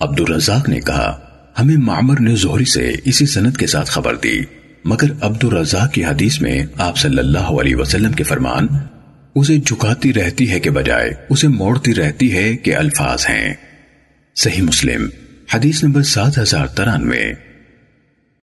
عبد الرزاق نے کہا، ہمیں معمر نے زہری سے اسی سند کے ساتھ خبر دی، مگر عبد الرزاق کی حدیث میں آپ صلی اللہ علیہ وسلم کے فرمان، اسے جھکاتی رہتی ہے کے بجائے، اسے موڑتی رہتی ہے کہ الفاظ ہیں۔ صحیح مسلم، حدیث نمبر سات ہزار ترانوے۔